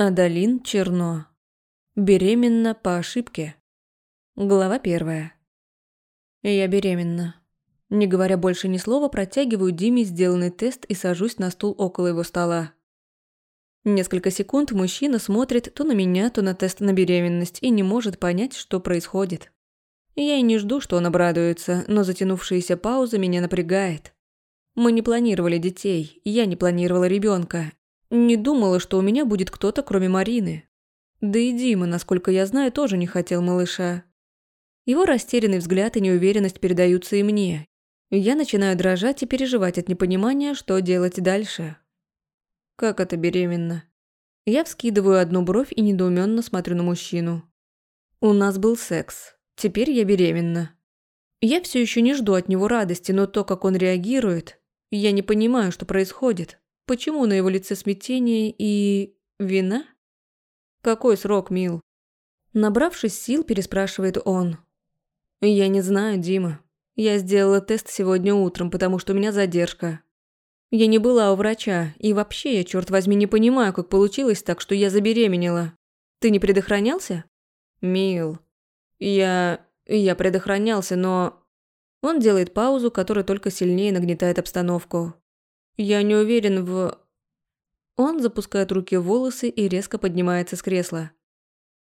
Адалин Черно. Беременна по ошибке. Глава первая. Я беременна. Не говоря больше ни слова, протягиваю Диме сделанный тест и сажусь на стул около его стола. Несколько секунд мужчина смотрит то на меня, то на тест на беременность и не может понять, что происходит. Я и не жду, что он обрадуется, но затянувшаяся пауза меня напрягает. Мы не планировали детей, я не планировала ребенка, не думала, что у меня будет кто-то, кроме Марины. Да и Дима, насколько я знаю, тоже не хотел малыша. Его растерянный взгляд и неуверенность передаются и мне. Я начинаю дрожать и переживать от непонимания, что делать дальше. Как это беременна? Я вскидываю одну бровь и недоуменно смотрю на мужчину. У нас был секс. Теперь я беременна. Я все еще не жду от него радости, но то, как он реагирует, я не понимаю, что происходит. Почему на его лице смятение и... вина? Какой срок, Мил? Набравшись сил, переспрашивает он. Я не знаю, Дима. Я сделала тест сегодня утром, потому что у меня задержка. Я не была у врача, и вообще я, черт возьми, не понимаю, как получилось так, что я забеременела. Ты не предохранялся? Мил. Я... я предохранялся, но... Он делает паузу, которая только сильнее нагнетает обстановку. Я не уверен в... Он запускает руки в волосы и резко поднимается с кресла.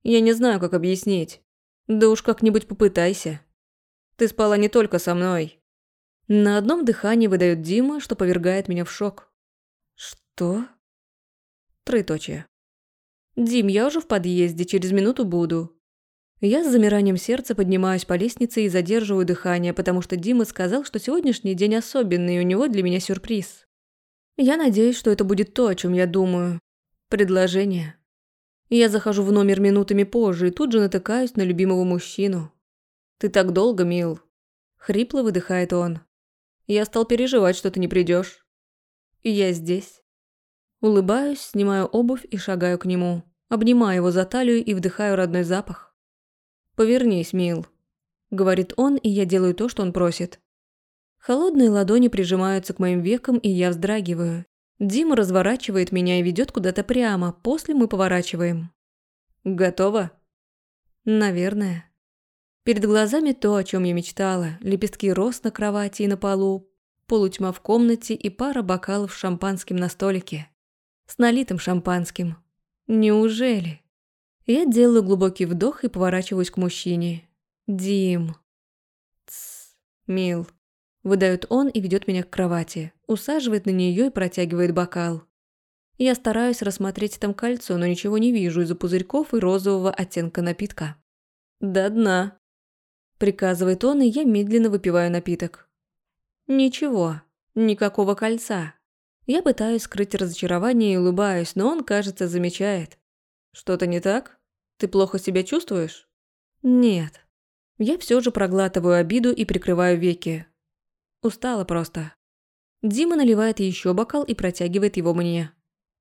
Я не знаю, как объяснить. Да уж как-нибудь попытайся. Ты спала не только со мной. На одном дыхании выдает Дима, что повергает меня в шок. Что? Троеточие. Дим, я уже в подъезде, через минуту буду. Я с замиранием сердца поднимаюсь по лестнице и задерживаю дыхание, потому что Дима сказал, что сегодняшний день особенный, и у него для меня сюрприз. Я надеюсь, что это будет то, о чем я думаю. Предложение. Я захожу в номер минутами позже и тут же натыкаюсь на любимого мужчину. «Ты так долго, мил!» Хрипло выдыхает он. «Я стал переживать, что ты не придешь. И я здесь». Улыбаюсь, снимаю обувь и шагаю к нему. Обнимаю его за талию и вдыхаю родной запах. «Повернись, мил», — говорит он, и я делаю то, что он просит. Холодные ладони прижимаются к моим векам, и я вздрагиваю. Дима разворачивает меня и ведет куда-то прямо, после мы поворачиваем. «Готово?» «Наверное». Перед глазами то, о чем я мечтала. Лепестки роз на кровати и на полу, полутьма в комнате и пара бокалов с шампанским на столике. С налитым шампанским. Неужели? Я делаю глубокий вдох и поворачиваюсь к мужчине. «Дим». «Тсс, мил». Выдает он и ведет меня к кровати, усаживает на нее и протягивает бокал. Я стараюсь рассмотреть там кольцо, но ничего не вижу из-за пузырьков и розового оттенка напитка. «До дна», – приказывает он, и я медленно выпиваю напиток. «Ничего, никакого кольца». Я пытаюсь скрыть разочарование и улыбаюсь, но он, кажется, замечает. «Что-то не так? Ты плохо себя чувствуешь?» «Нет». Я все же проглатываю обиду и прикрываю веки, Устала просто. Дима наливает еще бокал и протягивает его мне.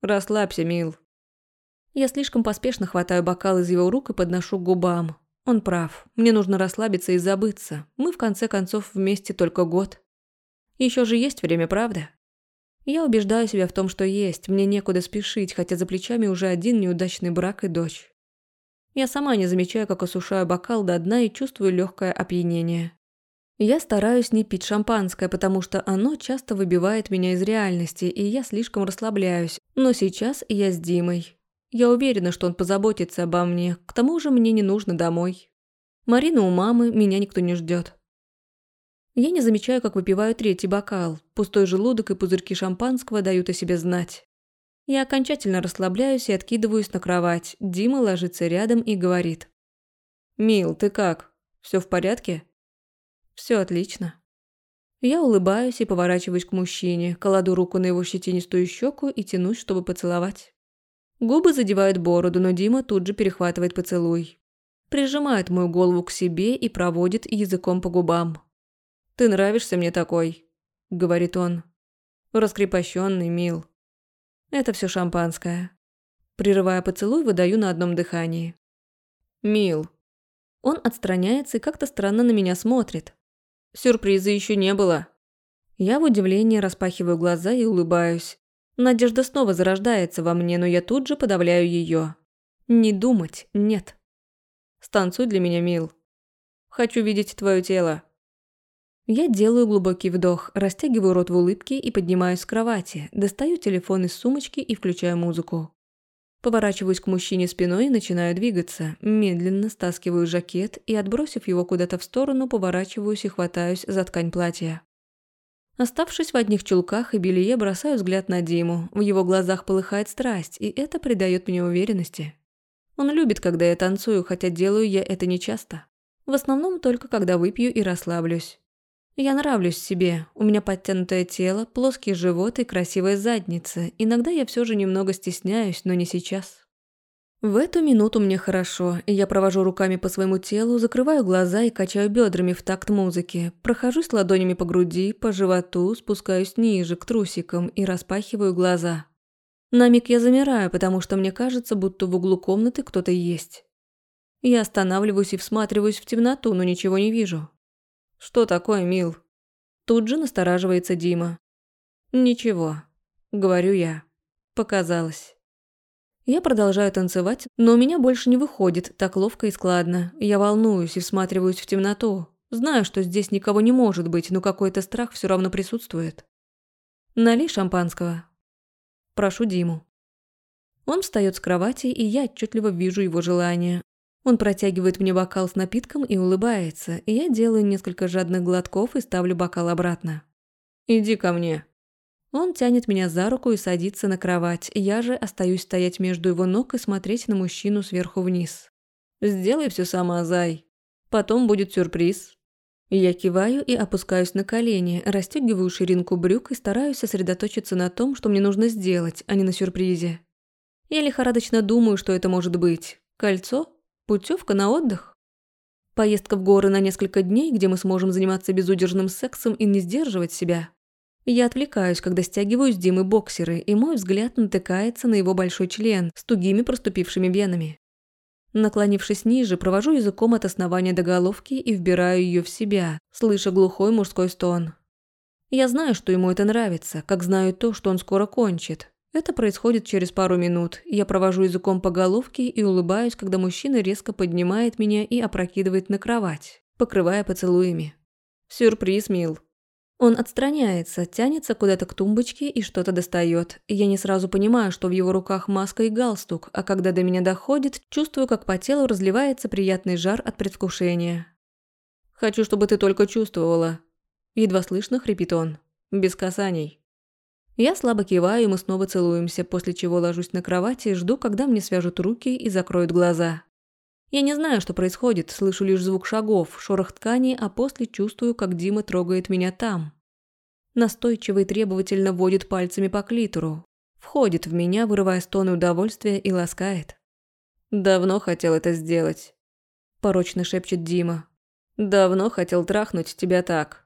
«Расслабься, мил». Я слишком поспешно хватаю бокал из его рук и подношу к губам. Он прав. Мне нужно расслабиться и забыться. Мы, в конце концов, вместе только год. Еще же есть время, правда? Я убеждаю себя в том, что есть. Мне некуда спешить, хотя за плечами уже один неудачный брак и дочь. Я сама не замечаю, как осушаю бокал до дна и чувствую легкое опьянение. Я стараюсь не пить шампанское, потому что оно часто выбивает меня из реальности, и я слишком расслабляюсь. Но сейчас я с Димой. Я уверена, что он позаботится обо мне. К тому же мне не нужно домой. Марина у мамы, меня никто не ждет. Я не замечаю, как выпиваю третий бокал. Пустой желудок и пузырьки шампанского дают о себе знать. Я окончательно расслабляюсь и откидываюсь на кровать. Дима ложится рядом и говорит. «Мил, ты как? Все в порядке?» Все отлично. Я улыбаюсь и поворачиваюсь к мужчине, кладу руку на его щетинистую щеку и тянусь, чтобы поцеловать. Губы задевают бороду, но Дима тут же перехватывает поцелуй. Прижимает мою голову к себе и проводит языком по губам. «Ты нравишься мне такой», — говорит он. Раскрепощенный, мил. Это все шампанское. Прерывая поцелуй, выдаю на одном дыхании. «Мил». Он отстраняется и как-то странно на меня смотрит. Сюрприза еще не было. Я в удивлении распахиваю глаза и улыбаюсь. Надежда снова зарождается во мне, но я тут же подавляю ее. Не думать, нет. Станцуй для меня, мил. Хочу видеть твое тело. Я делаю глубокий вдох, растягиваю рот в улыбке и поднимаюсь с кровати, достаю телефон из сумочки и включаю музыку. Поворачиваюсь к мужчине спиной и начинаю двигаться, медленно стаскиваю жакет и, отбросив его куда-то в сторону, поворачиваюсь и хватаюсь за ткань платья. Оставшись в одних чулках и белье, бросаю взгляд на Диму. В его глазах полыхает страсть, и это придает мне уверенности. Он любит, когда я танцую, хотя делаю я это нечасто. В основном только когда выпью и расслаблюсь. Я нравлюсь себе, у меня подтянутое тело, плоский живот и красивая задница. Иногда я все же немного стесняюсь, но не сейчас. В эту минуту мне хорошо, и я провожу руками по своему телу, закрываю глаза и качаю бедрами в такт музыки. Прохожусь ладонями по груди, по животу, спускаюсь ниже, к трусикам и распахиваю глаза. На миг я замираю, потому что мне кажется, будто в углу комнаты кто-то есть. Я останавливаюсь и всматриваюсь в темноту, но ничего не вижу. «Что такое, Мил?» Тут же настораживается Дима. «Ничего», — говорю я. «Показалось». Я продолжаю танцевать, но у меня больше не выходит так ловко и складно. Я волнуюсь и всматриваюсь в темноту. Знаю, что здесь никого не может быть, но какой-то страх все равно присутствует. Налей шампанского. Прошу Диму. Он встает с кровати, и я отчетливо вижу его желание. Он протягивает мне бокал с напитком и улыбается, и я делаю несколько жадных глотков и ставлю бокал обратно. «Иди ко мне», он тянет меня за руку и садится на кровать, я же остаюсь стоять между его ног и смотреть на мужчину сверху вниз. «Сделай все сама, Зай. Потом будет сюрприз». Я киваю и опускаюсь на колени, расстегиваю ширинку брюк и стараюсь сосредоточиться на том, что мне нужно сделать, а не на сюрпризе. Я лихорадочно думаю, что это может быть. Кольцо? Путевка на отдых? Поездка в горы на несколько дней, где мы сможем заниматься безудержным сексом и не сдерживать себя? Я отвлекаюсь, когда стягиваю с Димы боксеры, и мой взгляд натыкается на его большой член с тугими проступившими венами. Наклонившись ниже, провожу языком от основания до головки и вбираю ее в себя, слыша глухой мужской стон. Я знаю, что ему это нравится, как знаю то, что он скоро кончит. Это происходит через пару минут. Я провожу языком по головке и улыбаюсь, когда мужчина резко поднимает меня и опрокидывает на кровать, покрывая поцелуями. «Сюрприз, мил», он отстраняется, тянется куда-то к тумбочке и что-то достает. Я не сразу понимаю, что в его руках маска и галстук, а когда до меня доходит, чувствую, как по телу разливается приятный жар от предвкушения. «Хочу, чтобы ты только чувствовала». Едва слышно хрипит он. Без касаний. Я слабо киваю, и мы снова целуемся, после чего ложусь на кровати и жду, когда мне свяжут руки и закроют глаза. Я не знаю, что происходит, слышу лишь звук шагов, шорох ткани, а после чувствую, как Дима трогает меня там. Настойчиво и требовательно водит пальцами по клитору. Входит в меня, вырывая стоны удовольствия и ласкает. «Давно хотел это сделать», – порочно шепчет Дима. «Давно хотел трахнуть тебя так».